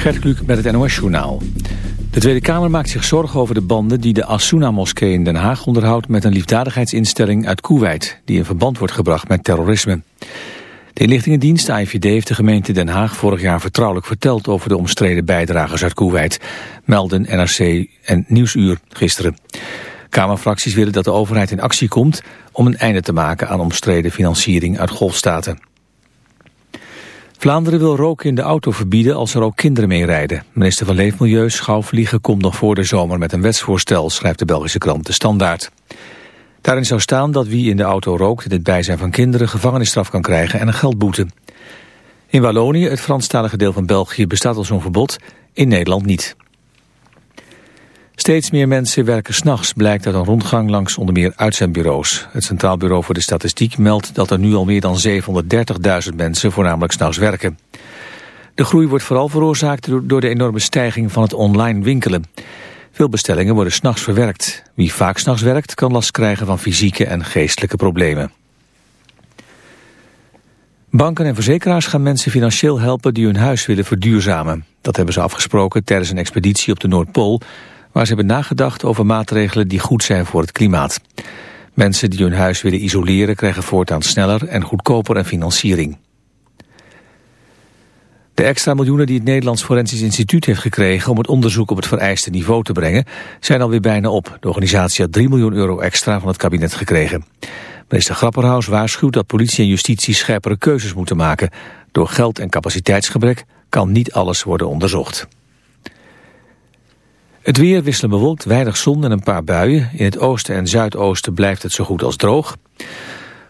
Gert Kluk met het NOS-journaal. De Tweede Kamer maakt zich zorgen over de banden die de Asuna-moskee in Den Haag onderhoudt met een liefdadigheidsinstelling uit Kuwait, die in verband wordt gebracht met terrorisme. De inlichtingendienst AIVD heeft de gemeente Den Haag vorig jaar vertrouwelijk verteld over de omstreden bijdragers uit Kuwait, melden NRC en Nieuwsuur gisteren. Kamerfracties willen dat de overheid in actie komt om een einde te maken aan omstreden financiering uit golfstaten. Vlaanderen wil roken in de auto verbieden als er ook kinderen mee rijden. Minister van Leefmilieu Schouwvliegen komt nog voor de zomer met een wetsvoorstel, schrijft de Belgische krant De Standaard. Daarin zou staan dat wie in de auto rookt in het bijzijn van kinderen gevangenisstraf kan krijgen en een geldboete. In Wallonië, het Franstalige deel van België, bestaat al zo'n verbod, in Nederland niet. Steeds meer mensen werken s'nachts, blijkt uit een rondgang langs onder meer uitzendbureaus. Het Centraal Bureau voor de Statistiek meldt dat er nu al meer dan 730.000 mensen voornamelijk s'nachts werken. De groei wordt vooral veroorzaakt door de enorme stijging van het online winkelen. Veel bestellingen worden s'nachts verwerkt. Wie vaak s'nachts werkt kan last krijgen van fysieke en geestelijke problemen. Banken en verzekeraars gaan mensen financieel helpen die hun huis willen verduurzamen. Dat hebben ze afgesproken tijdens een expeditie op de Noordpool waar ze hebben nagedacht over maatregelen die goed zijn voor het klimaat. Mensen die hun huis willen isoleren krijgen voortaan sneller en goedkoper een financiering. De extra miljoenen die het Nederlands Forensisch Instituut heeft gekregen om het onderzoek op het vereiste niveau te brengen, zijn alweer bijna op. De organisatie had 3 miljoen euro extra van het kabinet gekregen. Minister Grapperhaus waarschuwt dat politie en justitie scherpere keuzes moeten maken. Door geld- en capaciteitsgebrek kan niet alles worden onderzocht. Het weer wisselen bewolkt, weinig zon en een paar buien. In het oosten en zuidoosten blijft het zo goed als droog.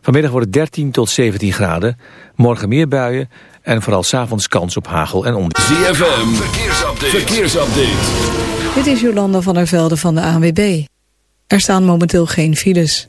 Vanmiddag wordt het 13 tot 17 graden. Morgen meer buien en vooral s'avonds kans op hagel en onweer. ZFM, verkeersupdate. verkeersupdate. Dit is Jolanda van der Velde van de ANWB. Er staan momenteel geen files.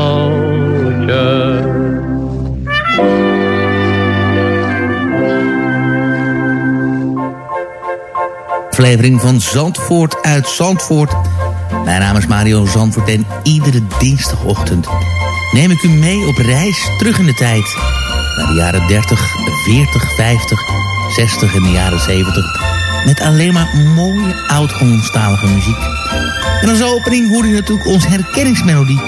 Aflevering van Zandvoort uit Zandvoort. Mijn naam is Mario Zandvoort en iedere dinsdagochtend neem ik u mee op reis terug in de tijd. Naar de jaren 30, 40, 50, 60 en de jaren 70. Met alleen maar mooie oud-Hollandstalige muziek. En als opening hoor je natuurlijk onze herkenningsmelodie.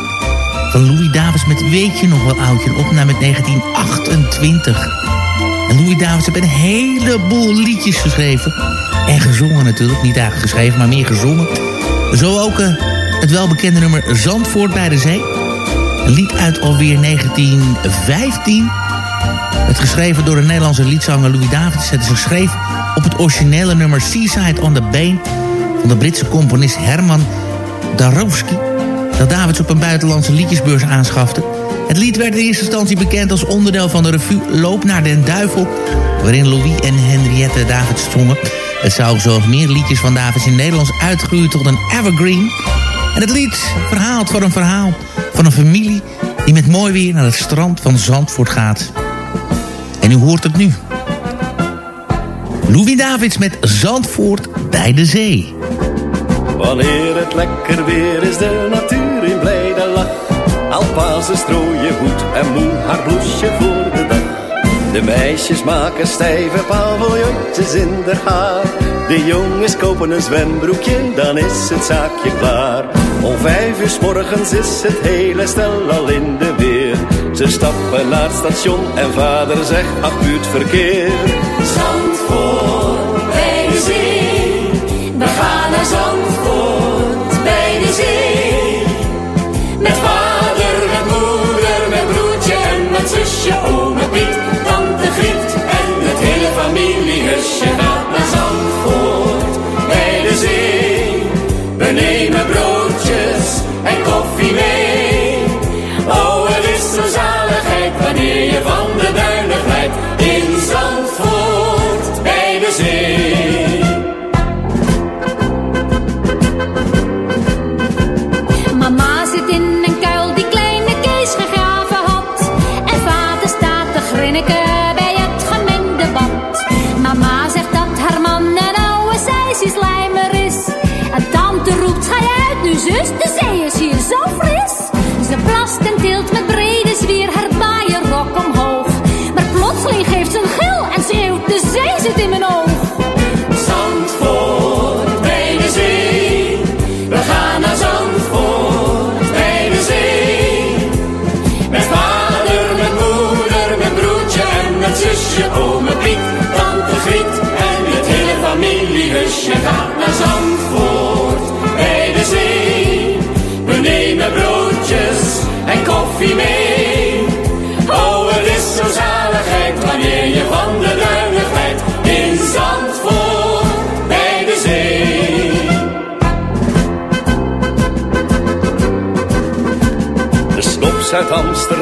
Van Louis Davis met Weet je nog wel oudje, opname met 1928. En Louis Davis heeft een heleboel liedjes geschreven. En gezongen natuurlijk. Niet eigenlijk geschreven, maar meer gezongen. Zo ook uh, het welbekende nummer Zandvoort bij de Zee. Een lied uit alweer 1915. Het geschreven door de Nederlandse liedzanger Louis Davids. Het is geschreven op het originele nummer Seaside on the Bane... van de Britse componist Herman Darowski... dat Davids op een buitenlandse liedjesbeurs aanschafte... Het lied werd in eerste instantie bekend als onderdeel van de revue Loop naar den Duivel... waarin Louis en Henriette Davids zongen. Het zou zoals meer liedjes van Davids in Nederlands uitgroeien tot een evergreen. En het lied verhaalt van een verhaal van een familie... die met mooi weer naar het strand van Zandvoort gaat. En u hoort het nu. Louis Davids met Zandvoort bij de zee. Wanneer het lekker weer is, de natuur in blijde lach. Alpazen strooien goed en moe haar bloesje voor. De meisjes maken stijve paviljoentjes in de haar. De jongens kopen een zwembroekje, dan is het zaakje klaar. Om vijf uur s morgens is het hele stel al in de weer. Ze stappen naar het station en vader zegt, ach buurt verkeer. Zandvoort bij de zee. We gaan naar Zandvoort bij de. Met vader, met moeder, met broertje en met zusje, Revolution.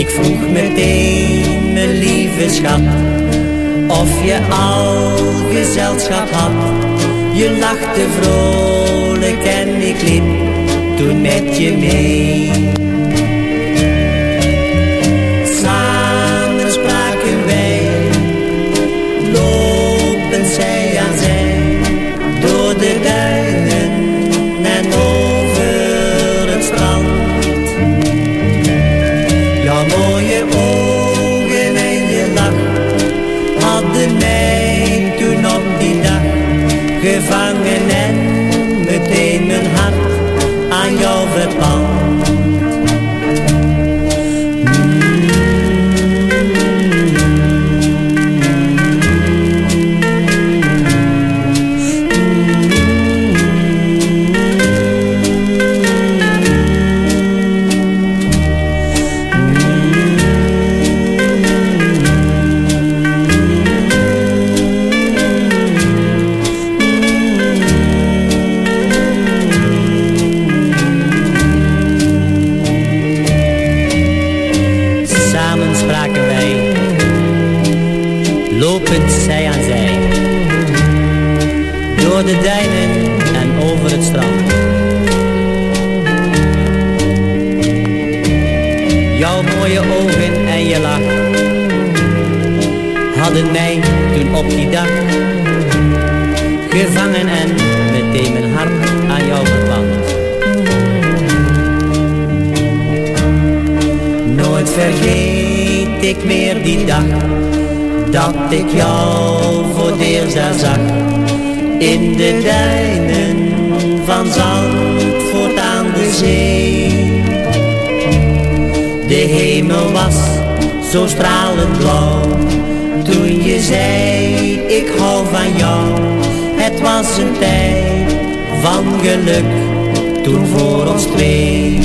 Ik vroeg meteen, mijn lieve schat Of je al gezelschap had. Je lachte vrolijk en ik liep toen met je mee aan hadden mij toen op die dag gevangen en meteen mijn hart aan jou verpand. Nooit vergeet ik meer die dag dat ik jou voor het eerst zag. In de duinen van Zandvoort aan de zee. De hemel was zo stralend blauw. Zei ik hou van jou. Het was een tijd van geluk toen voor ons twee.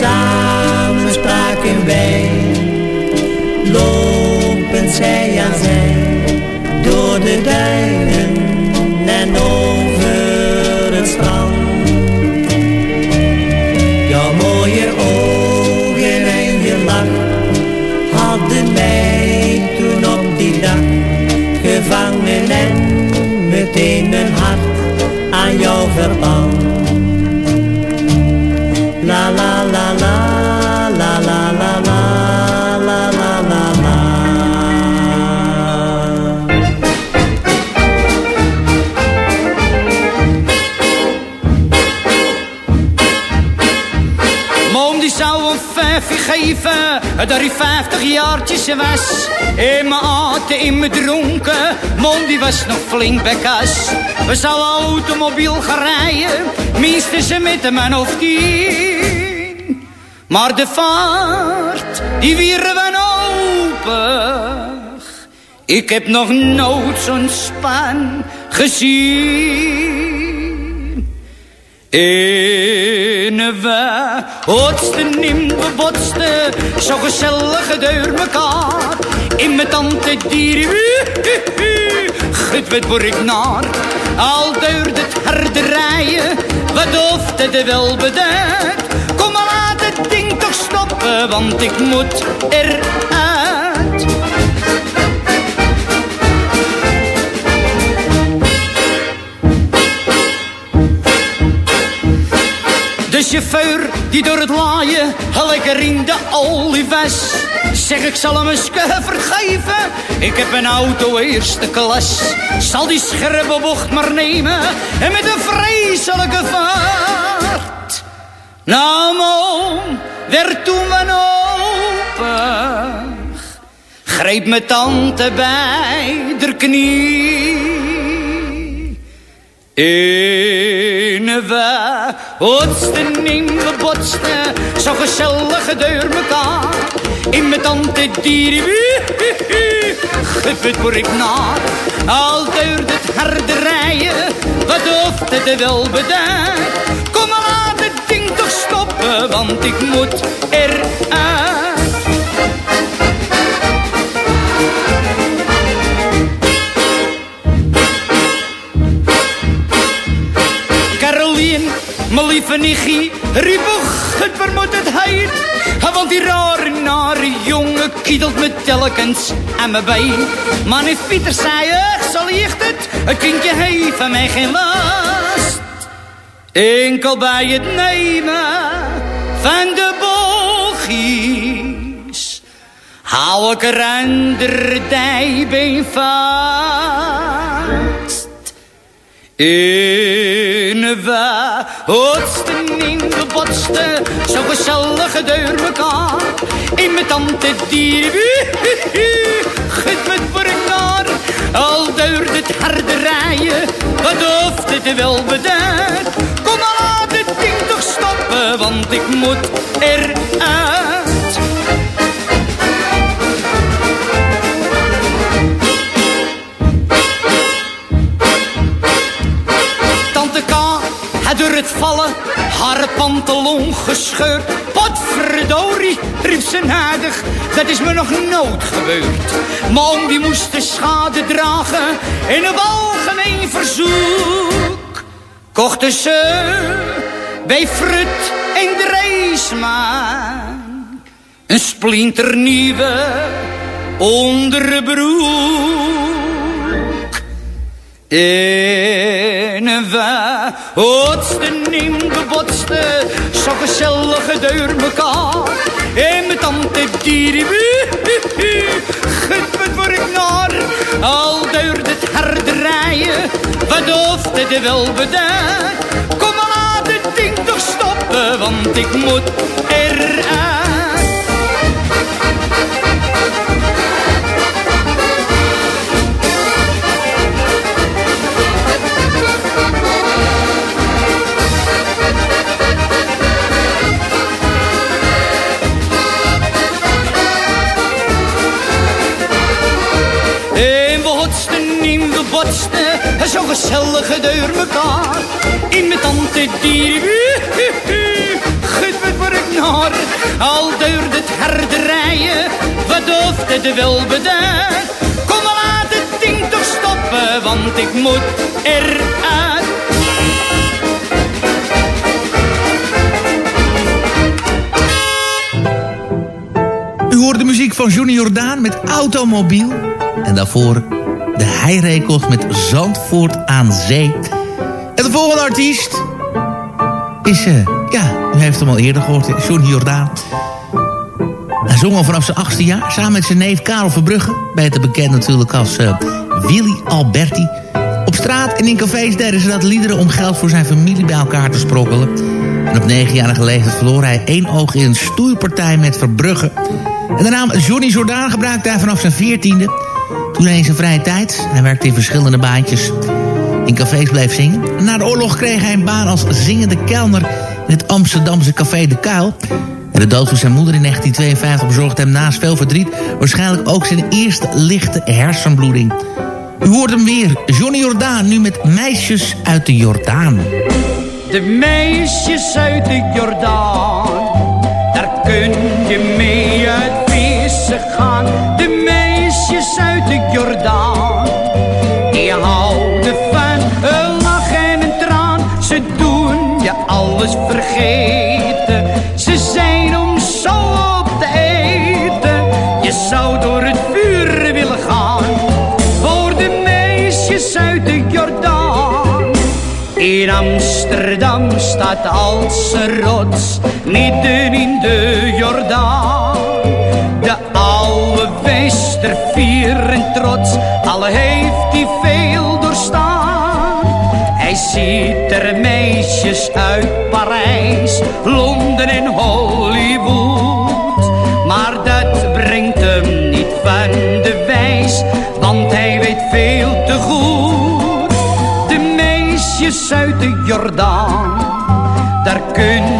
Samen spraken wij, lopen zij aan zij, door de duinen geven, dat hij vijftig jaartjes was. In mijn aten, in mijn dronken, Moom die was nog flink bij kas. We zouden automobiel gaan rijden, minstens met een man of tien. Maar de vaart, die wieren we open. Ik heb nog nooit zo'n span gezien. En zo gezellig door mekaar. In mijn tante dieren, gut wat word ik naar. Al duurde het harde rijden, wat hoefde de wel beduid. Kom maar laat het ding toch stoppen, want ik moet eruit. Chauffeur die door het laaien lekker in de olie was. Zeg ik zal hem eens vergeven. Ik heb een auto eerste klas. Zal die scherpe bocht maar nemen. En met een vreselijke vaart. Nou moom, werd toen mijn open. Greep mijn tante bij de knie. En we hotsten in we botsten, zo gezellig door mekaar. In mijn tante dieren, gut word ik naar. Al duurde het harde wat hoeft het wel beduid. Kom maar laat het ding toch stoppen, want ik moet eruit. Mijn lieve nichtje, riep het waar moet het heen? Want die rare, nare jongen kiedelt me telkens aan mijn been. Maar if Pieter zei, ach, zal liegt het, het kindje heeft mij geen last. Enkel bij het nemen van de boogjes, hou ik er ander dijbeen vast. En we hotsten in de botsten, zo gezellig door mekaar. In mijn tante dieren, gut met voor elkaar. Al duurde het harde rijden, wat hoeft het wel beduid. Kom maar laat het ding toch stoppen, want ik moet eruit. Pantalon gescheurd. Potverdorie, riep ze nadig, dat is me nog nooit gebeurd. Maar die moest de schade dragen in een algemeen verzoek. Kochten ze bij Frut en Dreesman een splinternieuwe onderbroek. En we hotsten de botsten, zo gezellig door mekaar. En met tante dieren, gut wat word ik naar. Al duurde het harde rijden, wat hoeft het wel beduid. Kom maar laat het ding toch stoppen, want ik moet eruit. Zo gezellig door mekaar. In mijn tante dieren, gut wat word ik naar. Al duurde het harde rijden, wat hoeft het wel beduid. Kom maar laat het ding toch stoppen, want ik moet eruit. U hoort de muziek van Johnny Jordaan met Automobiel. En daarvoor de Heirekels met Zandvoort aan Zee. En de volgende artiest is, uh, ja, u heeft hem al eerder gehoord, Johnny Jordaan. Hij zong al vanaf zijn achtste jaar, samen met zijn neef Karel Verbrugge. Beter bekend natuurlijk als uh, Willy Alberti. Op straat en in cafés deden ze dat liederen om geld voor zijn familie bij elkaar te sprokkelen. En op negenjarige leeftijd verloor hij één oog in een stoeipartij met Verbrugge. En de naam Johnny Jordaan gebruikte hij vanaf zijn veertiende. Toen in zijn vrije tijd, hij werkte in verschillende baantjes, in cafés bleef zingen. Na de oorlog kreeg hij een baan als zingende kelner in het Amsterdamse café De Kuil. De dood van zijn moeder in 1952 bezorgde hem naast veel verdriet... waarschijnlijk ook zijn eerste lichte hersenbloeding. U hoort hem weer, Johnny Jordaan, nu met Meisjes uit de Jordaan. De meisjes uit de Jordaan, ze zijn om zo op te eten. Je zou door het vuur willen gaan, voor de meisjes uit de Jordaan. In Amsterdam staat als een rots, midden in de Jordaan. De oude Westervier en trots, al heeft hij veel doorstaan. Hij ziet er meisjes uit Parijs, Londen en Hollywood. Maar dat brengt hem niet van de wijs, want hij weet veel te goed. De meisjes uit de Jordaan, daar kun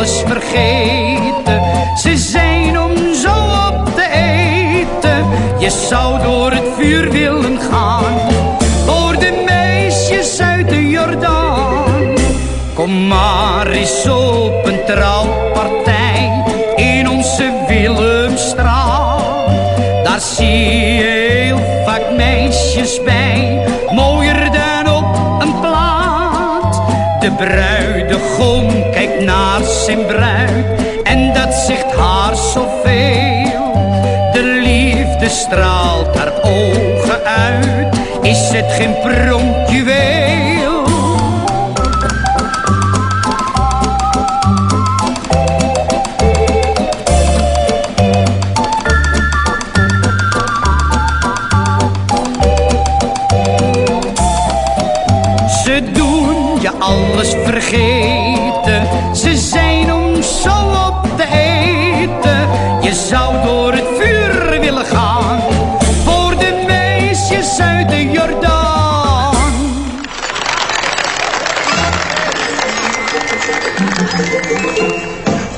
alles vergeten, ze zijn om zo op te eten. Je zou door het vuur willen gaan, voor de meisjes uit de Jordaan. Kom maar eens op een trouwpartij in onze Willemstraat. Daar zie je en dat zegt haar zoveel. De liefde straalt haar ogen uit, is het geen pronkjuweel?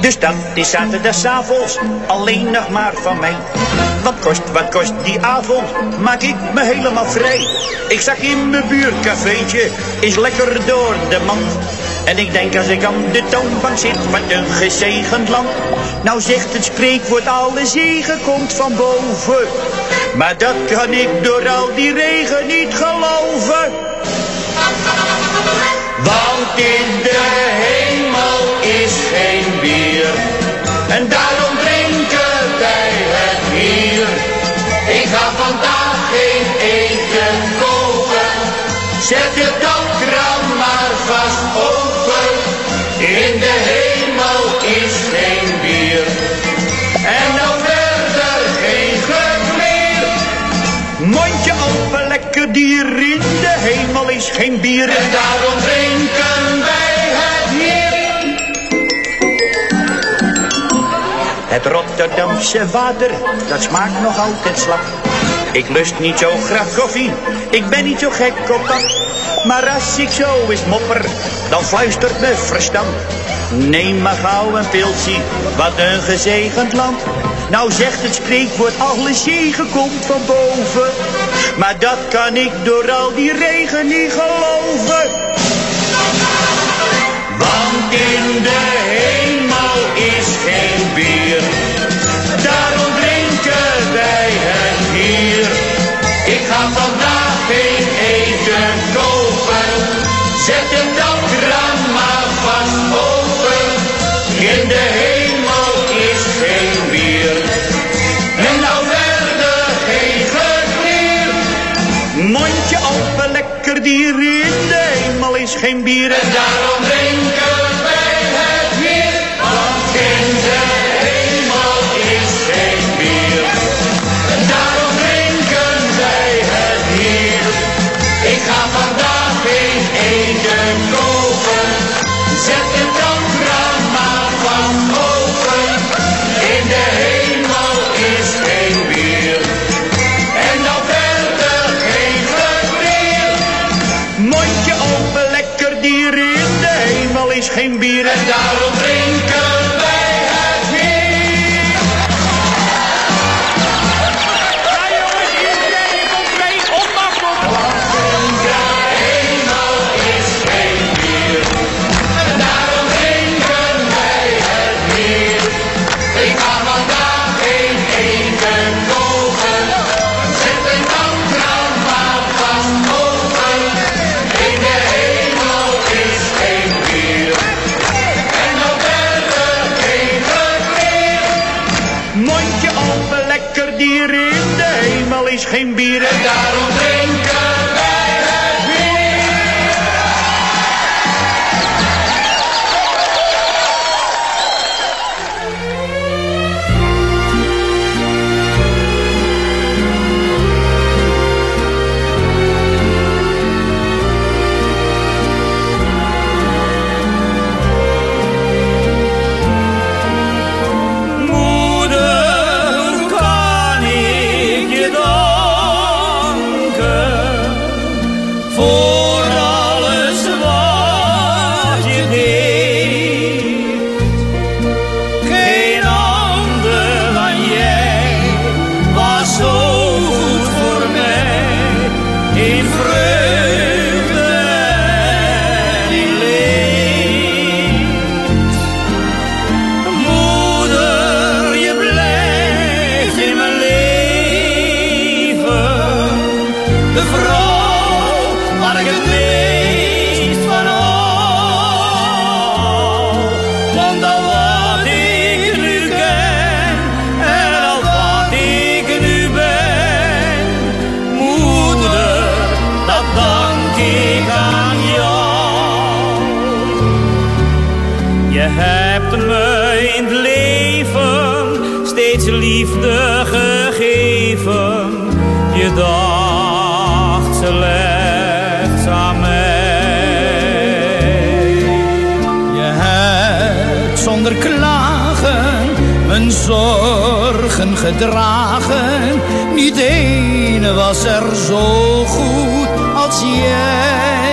Dus dat is zaterdagavond alleen nog maar van mij. Wat kost, wat kost die avond? Maak ik me helemaal vrij. Ik zag in mijn buurcafeetje, is lekker door de mand. En ik denk als ik aan de toonbank zit, wat een gezegend land. Nou zegt het spreekwoord, alle zegen komt van boven. Maar dat kan ik door al die regen niet geloven. Want in Zet de dakraam maar vast open. In de hemel is geen bier. En dan verder geen geluk meer. Mondje open, lekker dier. In de hemel is geen bier. En daarom drinken wij het hier. Het Rotterdamse water, dat smaakt nog altijd slap. Ik lust niet zo graag koffie, ik ben niet zo gek op dat. Maar als ik zo eens mopper, dan fluistert me verstand. Neem maar gauw een pilsie, wat een gezegend land. Nou zegt het spreekwoord, alle zegen komt van boven. Maar dat kan ik door al die regen niet geloven. Want in de geen bier en daarom Beat it daar. Je hebt me in het leven steeds liefde gegeven. Je dacht slechts aan mij. Je hebt zonder klagen mijn zorgen gedragen. Niet ene was er zo goed als jij.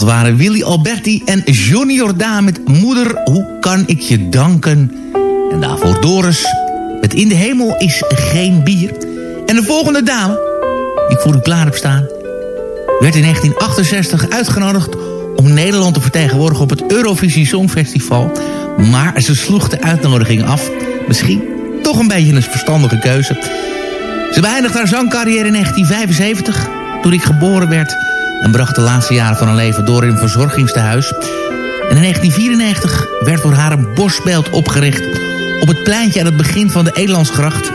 Dat waren Willy Alberti en Johnny Jordaan met Moeder, hoe kan ik je danken? En daarvoor Doris met In de hemel is geen bier. En de volgende dame, die ik voor u klaar heb staan... werd in 1968 uitgenodigd om Nederland te vertegenwoordigen op het Eurovisie Songfestival. Maar ze sloeg de uitnodiging af. Misschien toch een beetje een verstandige keuze. Ze beëindigde haar zangcarrière in 1975, toen ik geboren werd... en bracht de laatste jaren van haar leven door in een verzorgingstehuis. En in 1994 werd voor haar een borstbeeld opgericht... op het pleintje aan het begin van de Elandsgracht.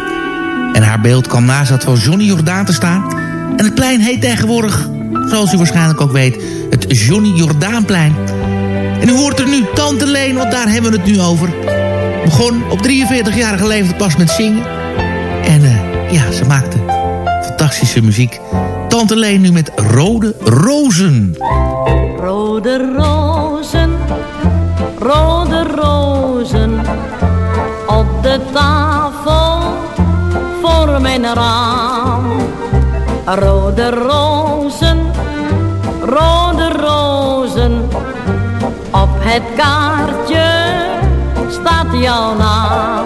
En haar beeld kwam naast dat van Johnny Jordaan te staan. En het plein heet tegenwoordig, zoals u waarschijnlijk ook weet... het Johnny Jordaanplein. En u hoort er nu Tante Leen, want daar hebben we het nu over. Begon op 43-jarige leeftijd pas met zingen. En uh, ja, ze maakte fantastische muziek. Tante Leen nu met Rode Rozen. Rode rozen, rode rozen, op de tafel voor mijn raam. Rode rozen, rode rozen, op het kaartje staat jouw naam.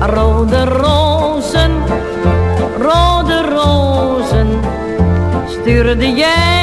Rode rozen, rode rozen, stuurde jij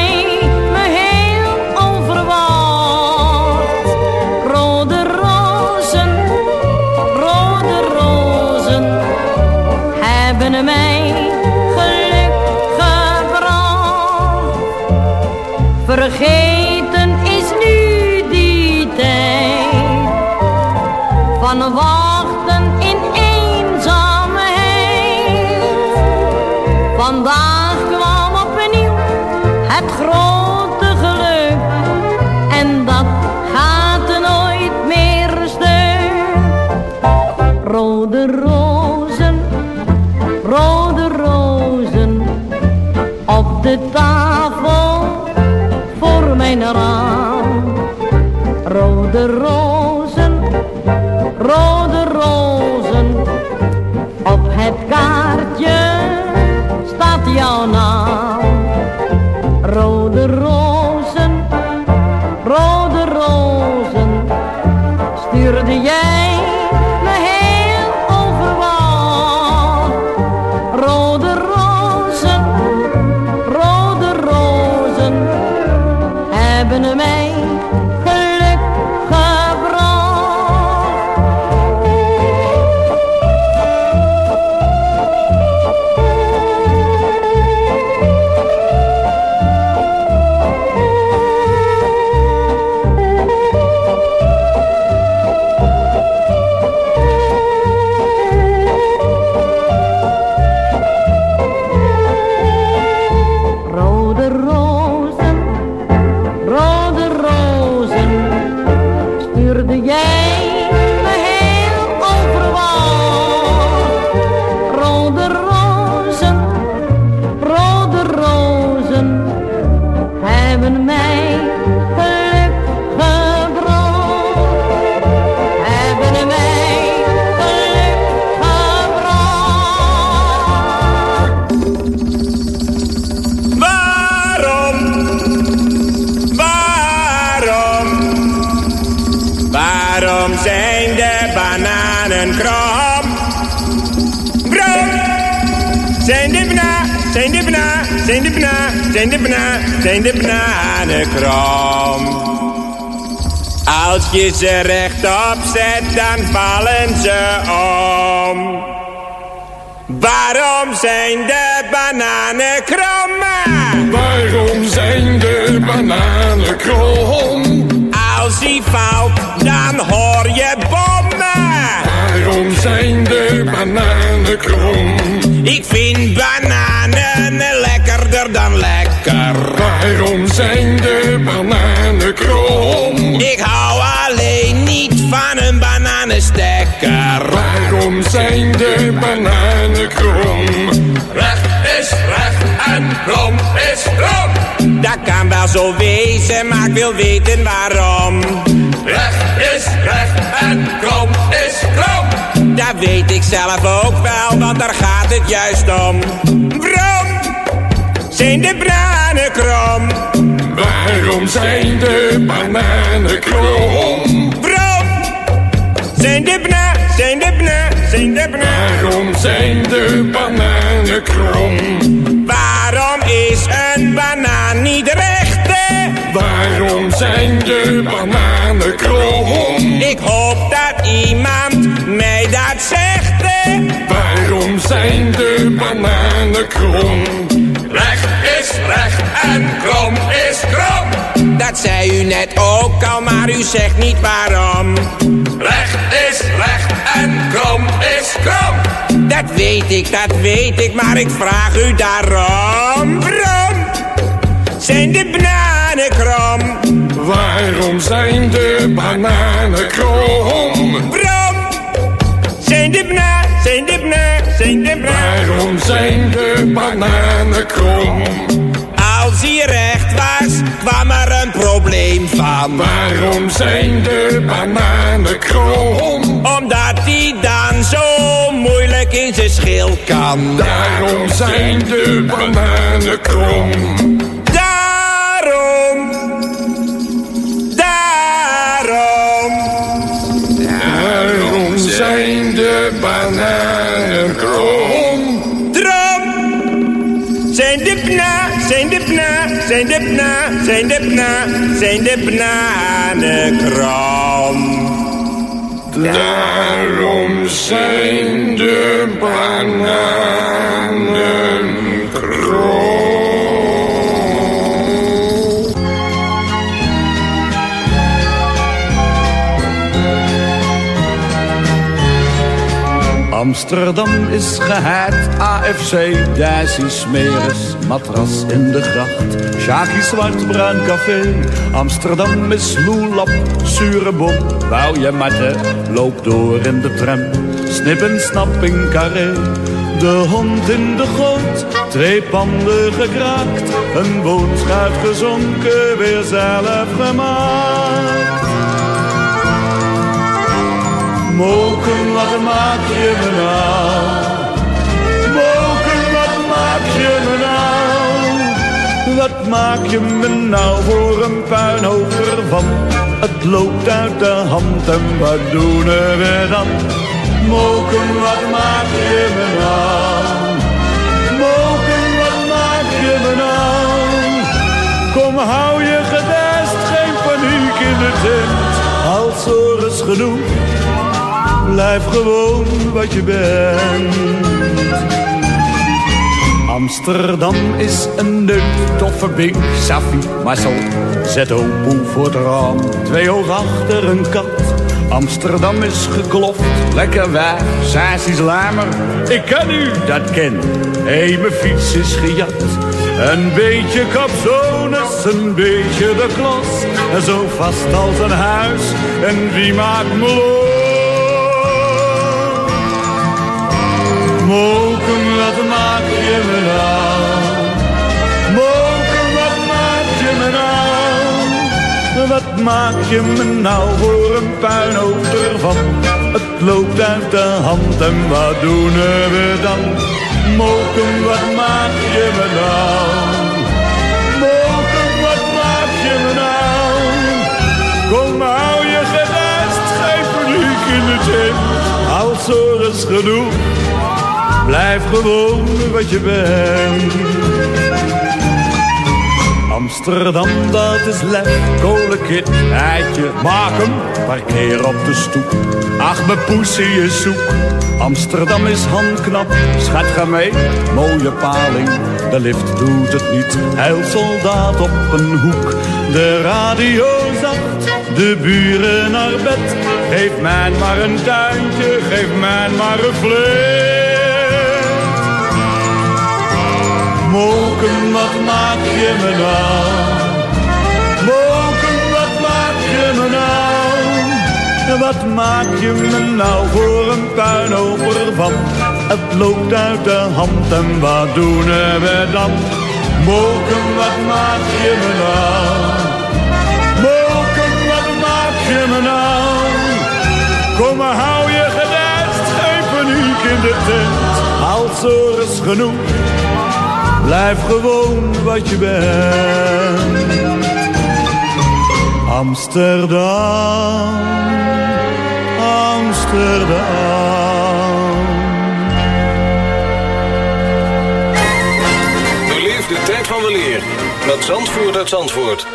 Ze rechtop zet, dan vallen krom is krom. Dat kan wel zo wezen, maar ik wil weten waarom. Recht is recht en krom is krom. Dat weet ik zelf ook wel, want daar gaat het juist om. Waarom zijn de bananen krom? Waarom zijn de bananen krom? Waarom zijn de bananen, zijn de bananen, zijn de? Waarom zijn de bananen krom? Is een banaan niet recht? hè? Waarom zijn de bananen krom? Ik hoop dat iemand mij dat zegt. hè? Waarom zijn de bananen krom? Recht is recht en krom is krom. Dat zei u net ook al, maar u zegt niet waarom. Recht is recht en krom is krom. Dat weet ik, dat weet ik, maar ik vraag u daarom. Waarom zijn de bananen krom? Waarom zijn de bananen krom? Waarom zijn de bananen, zijn de bananen, zijn de bananen? Waarom zijn de bananen krom? Hij recht was, kwam er een probleem van. Waarom zijn de bananen krom? Omdat hij dan zo moeilijk in zijn schil kan. Daarom zijn de bananen krom. Daarom. Daarom. Daarom zijn de bananen zijn de bna, zijn de bananen krom. Daarom zijn de bananen krom. Amsterdam is gehaakt, AFC, Daisy Smeres, matras in de gracht. Sjaki Zwart, Bruin Café, Amsterdam is loelap, zure bom. Wou je matten, loop door in de tram, snip en snap in carré. De hond in de goot, twee panden gekraakt, een bootschuit gezonken, weer zelf gemaakt. Moken, wat maak je me nou? Moken, wat maak je me nou? Wat maak je me nou voor een puinhoop ervan? Het loopt uit de hand en wat doen we dan? Moken, wat maak je me nou? Moken, wat maak je me nou? Kom, hou je gedest, geen paniek in de tent. Als is genoeg Blijf gewoon wat je bent. Amsterdam is een leuk, toffe bink, Safi, Marcel. Zet opoe voor het raam, twee ogen achter een kat. Amsterdam is geklopt, lekker weg, saas is lamer. Ik ken u, dat ken. Hé, hey, mijn fiets is gejat. Een beetje kapsones, een beetje de klos. En zo vast als een huis, en wie maakt me los? Wat maak je me nou voor een puinhoop ervan? Het loopt uit de hand en wat doen we dan? Moken, wat maak je me nou? Moken, wat maak je me nou? Kom, hou je gedest, geen paniek in de. Als er is genoeg Blijf gewoon wat je bent. Amsterdam, dat is lef, kolenkit, eitje, maak hem, parkeer op de stoep. Ach, mijn poesie is zoek. Amsterdam is handknap, schat ga mee, mooie paling. De lift doet het niet, soldaat op een hoek. De radio zacht, de buren naar bed. Geef mij maar een tuintje, geef mij maar een vlees. Moken, wat maak je me nou? Moken, wat maak je me nou? Wat maak je me nou voor een puinhoop ervan? Het loopt uit de hand en wat doen we dan? Moken, wat maak je me nou? Moken, wat maak je me nou? Kom maar, hou je gedest, geen paniek in de tent. Als er is genoeg Blijf gewoon wat je bent. Amsterdam, Amsterdam. Beleef de tijd van weleer met Zandvoort uit Zandvoort.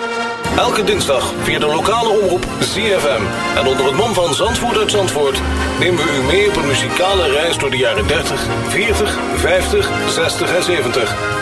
Elke dinsdag via de lokale omroep ZFM. En onder het mom van Zandvoort uit Zandvoort... nemen we u mee op een muzikale reis door de jaren 30, 40, 50, 60 en 70.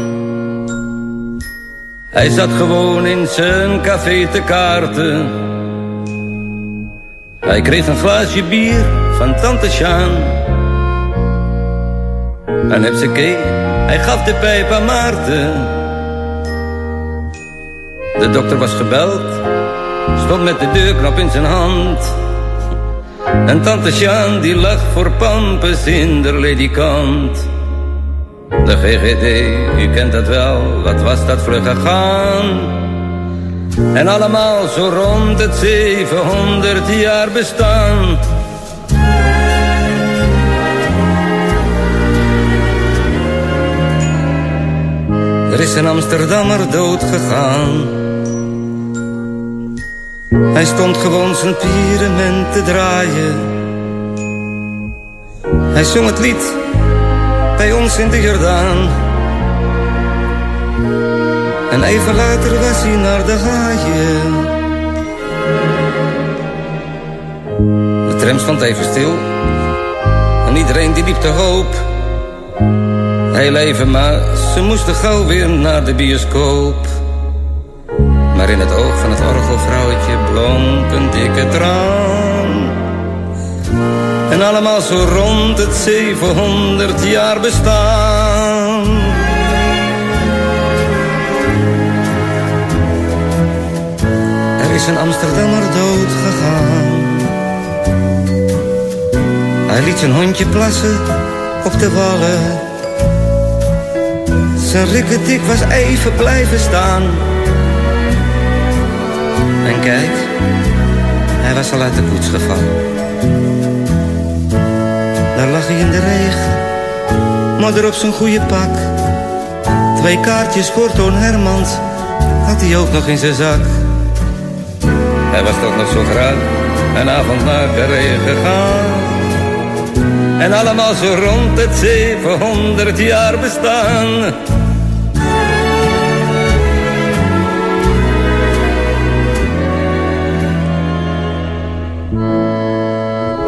Hij zat gewoon in zijn café te kaarten. Hij kreeg een glaasje bier van tante Sjaan. En heb ze kee, hij gaf de pijp aan Maarten. De dokter was gebeld, stond met de deurknop in zijn hand. En tante Sjaan die lag voor pampes in de ledikant. De GGD, u kent dat wel, wat was dat vlug gegaan. En allemaal zo rond het 700 jaar bestaan. Er is een Amsterdammer dood gegaan. Hij stond gewoon zijn pyramid te draaien. Hij zong het lied bij ons in de Jordaan. En even later was hij naar de haaien. De tram stond even stil. En iedereen die liep hoop. Heel even, maar ze moesten gauw weer naar de bioscoop. Maar in het oog van het orgelvrouwtje blonk een dikke traan. En allemaal zo rond het 700 jaar bestaan. Er is een Amsterdammer dood gegaan. Hij liet zijn hondje plassen op de wallen. Zijn rikketik was even blijven staan. En kijk, hij was al uit de koets gevallen. Daar lag hij in de regen, modder op zijn goede pak. Twee kaartjes voor Toon Hermans had hij ook nog in zijn zak. Hij was toch nog zo graag een avond naar Carré gegaan. En allemaal zo rond het 700 jaar bestaan.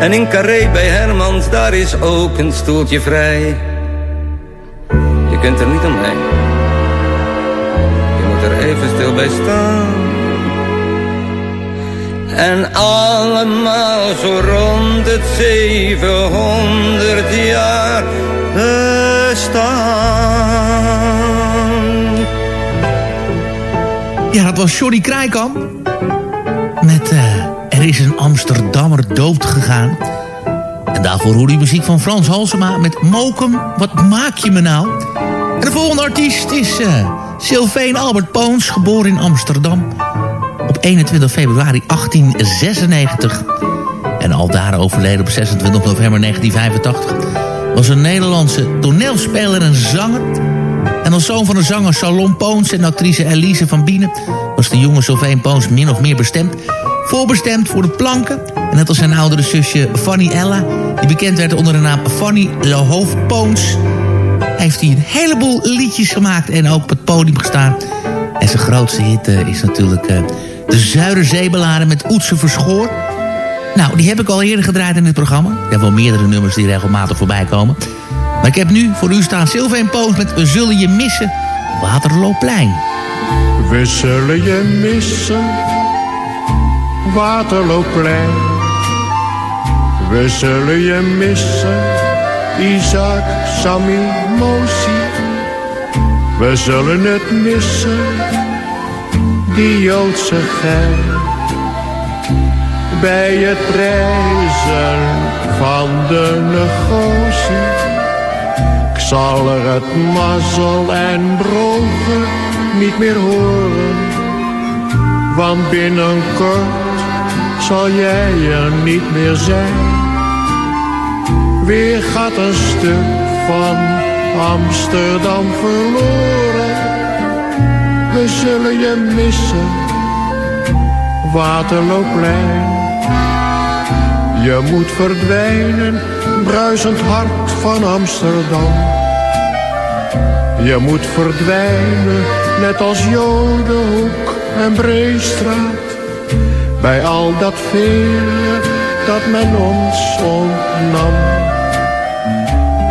En in Carré bij Hermans, daar is ook een stoeltje vrij. Je kunt er niet omheen. Je moet er even stil bij staan. En allemaal zo rond het 700 jaar bestaan. Ja, dat was Johnny Krijkamp. Met eh, Er is een Amsterdammer dood gegaan. En daarvoor hoor je muziek van Frans Halsema met Mokum, wat maak je me nou? En de volgende artiest is uh, Sylveen Albert Poons, geboren in Amsterdam. Op 21 februari 1896. En al daar overleden op 26 november 1985. Was een Nederlandse toneelspeler en zanger En als zoon van de zanger Salon Poons en actrice Elise van Bienen... was de jonge Sylvain Poons min of meer bestemd. Voorbestemd voor de planken. En net als zijn oudere zusje Fanny Ella... die bekend werd onder de naam Fanny Lehoof Poons... heeft hij een heleboel liedjes gemaakt en ook op het podium gestaan. En zijn grootste hit eh, is natuurlijk uh, de Zuiderzeebeladen met Oetse Verschoor... Nou, die heb ik al eerder gedraaid in dit programma. Ik heb wel meerdere nummers die regelmatig voorbij komen. Maar ik heb nu voor u staan Sylvain Poos met We zullen je missen, Waterlooplein. We zullen je missen, Waterlooplein. We zullen je missen, Isaac, Sammy, Mosi. We zullen het missen, die Joodse gein bij het reizen van de negotie. Ik zal er het mazzel en brogen niet meer horen, want binnenkort zal jij er niet meer zijn. Weer gaat een stuk van Amsterdam verloren, we zullen je missen, Waterlooplein. Je moet verdwijnen, bruisend hart van Amsterdam. Je moet verdwijnen, net als Jodenhoek en Breestraat. Bij al dat vele dat men ons ontnam.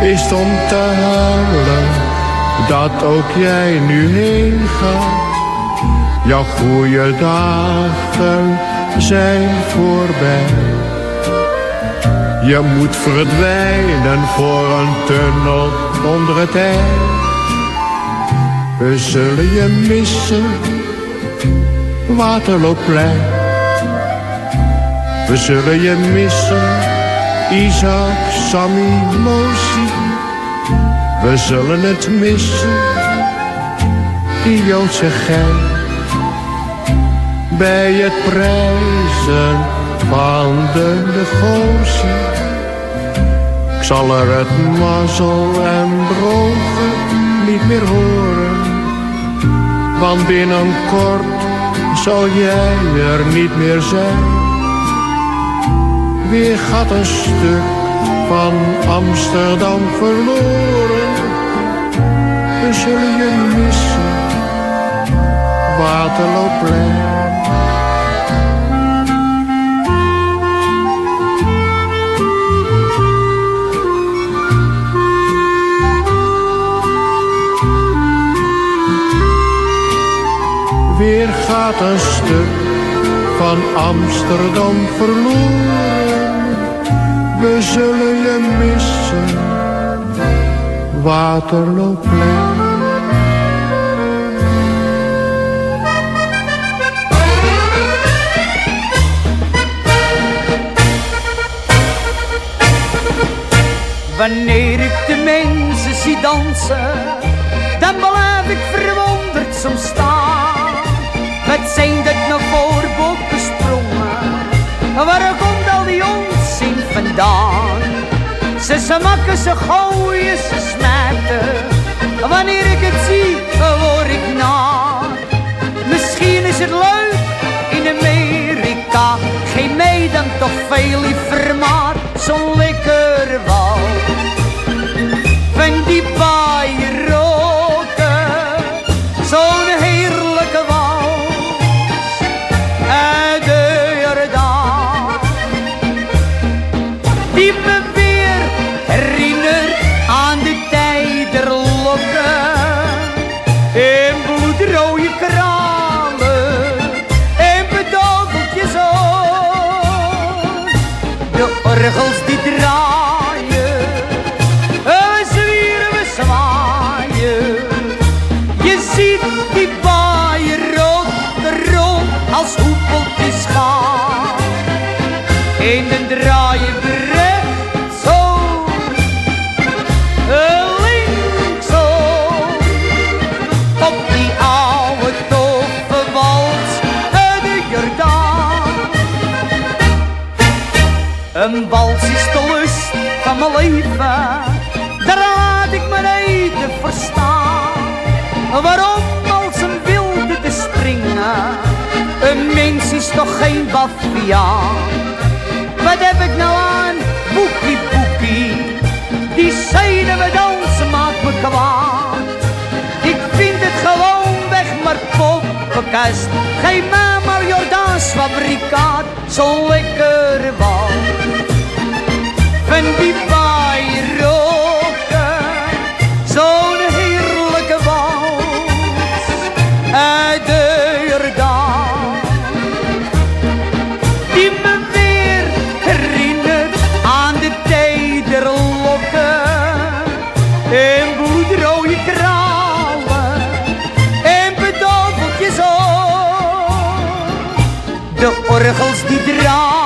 Is om te huilen, dat ook jij nu heen gaat. Jouw goede dagen zijn voorbij. Je moet verdwijnen voor een tunnel onder het ijs. We zullen je missen, Waterlooplein. We zullen je missen, Isaac, Sammy, Mosi. We zullen het missen, die Joodse gein. Bij het prijzen van de negotie. Ik zal er het mazzel en brogen niet meer horen. Want binnenkort zal jij er niet meer zijn. Weer gaat een stuk van Amsterdam verloren. We zullen je missen, Waterlooplein. Weer gaat een stuk van Amsterdam verloren. We zullen je missen, Waterlooplein. Wanneer ik de mensen zie dansen, dan blijf ik verwonderd soms staan. Wat zijn dat nou voor bokken sprongen? Waar die Ze smakken, ze gooien, ze smijten. Wanneer ik het zie, word ik na. Misschien is het leuk in Amerika. Geen mij dan toch veel liever maar zo'n lekker wal. Van die leven, daar ik mijn eten verstaan. Waarom als een wilde te springen? Een mens is toch geen baviaan? Wat heb ik nou aan? Boekie, boekie. Die zeiden we dansen maakt me kwaad. Ik vind het gewoon weg maar poppenkast. Geef mij maar Jordaans fabrikaat. Zo lekker wat. Van die De orgels die draaien.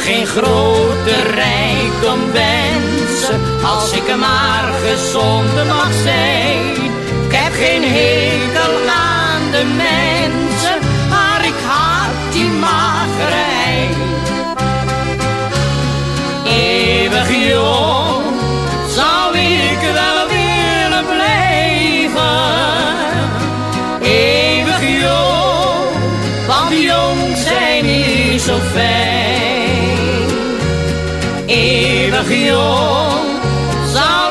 Geen grote rijkdom wensen, als ik maar gezond mag zijn. Ik heb geen hekel aan de mensen, maar ik haat die magerheid. Eeuwig jong Zou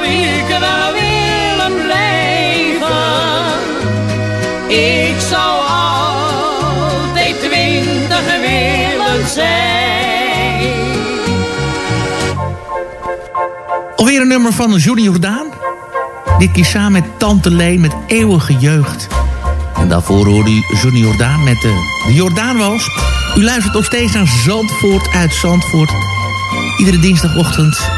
ik wel willen blijven. Ik zou altijd twintig willen zijn. Alweer een nummer van Johnny Jordaan. Dit keer samen met Tante Leen met Eeuwige Jeugd. En daarvoor hoorde u Johnny Jordaan met de, de Jordaanwals. U luistert nog steeds naar Zandvoort uit Zandvoort. Iedere dinsdagochtend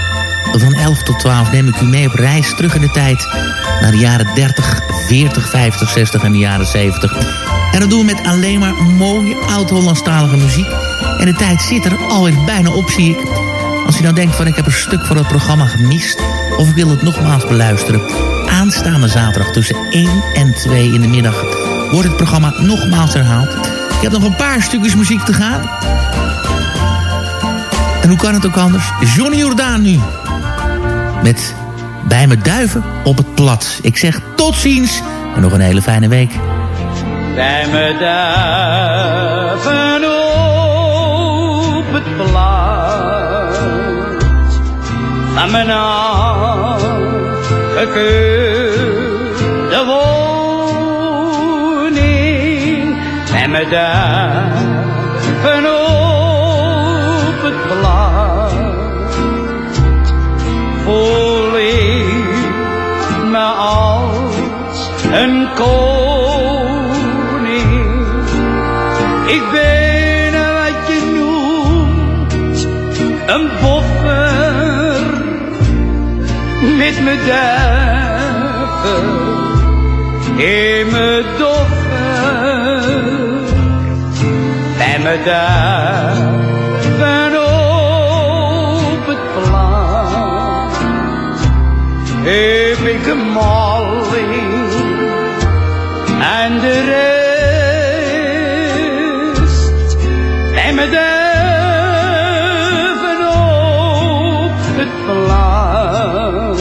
van 11 tot 12 neem ik u mee op reis terug in de tijd... naar de jaren 30, 40, 50, 60 en de jaren 70. En dat doen we met alleen maar mooie oud-Hollandstalige muziek. En de tijd zit er alweer bijna op, zie ik... Als u nou denkt van ik heb een stuk van het programma gemist... of ik wil het nogmaals beluisteren... aanstaande zaterdag tussen 1 en 2 in de middag wordt het programma nogmaals herhaald. Ik heb nog een paar stukjes muziek te gaan. En hoe kan het ook anders? Johnny Jordaan nu. Met Bij me duiven op het plat. Ik zeg tot ziens en nog een hele fijne week. Bij me duiven op het plat. Van mijn afgekeurde woning. Bij me duiven koning. Ik ben wat je noemt een boffer met mijn duiven in mijn doffer. Bij mijn duiven op het plan heb ik een en de rest bij me duiven op het plan.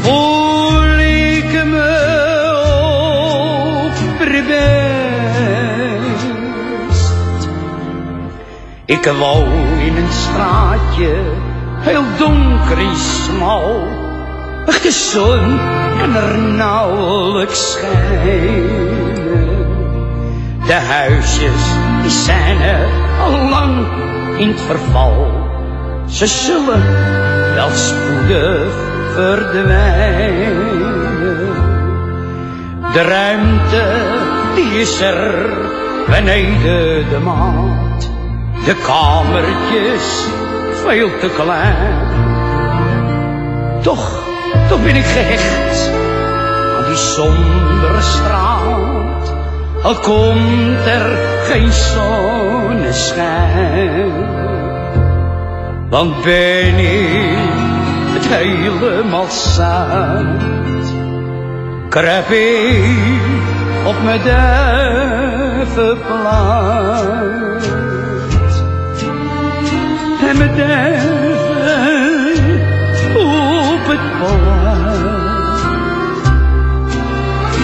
Voel ik me opgerbest. Ik woon in een straatje, heel donker en smal. De zon kan er nauwelijks schijnen. De huisjes die zijn er al lang in het verval. Ze zullen wel spoedig verdwijnen. De ruimte die is er beneden de maat. De kamertjes veel te klein. Toch, toch ben ik gehecht aan die sombere straat. Al komt er geen zonneschijn. Want ben ik het helemaal zat. Kruip ik op mijn duivenplaat. En mijn duiven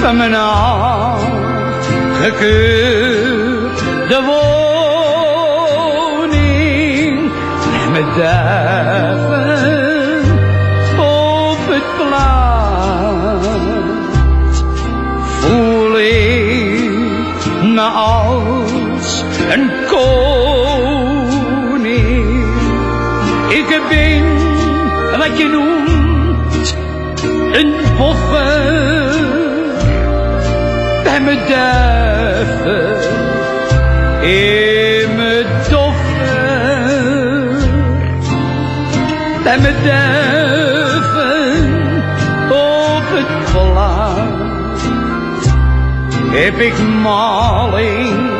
van mijn afgekeurde woning en mijn duiven op het plat. Voel ik me als een koning. Ik ben wat je noemt een boffer bij mijn duiven in mijn doffer bij mijn duiven op het plat heb ik maling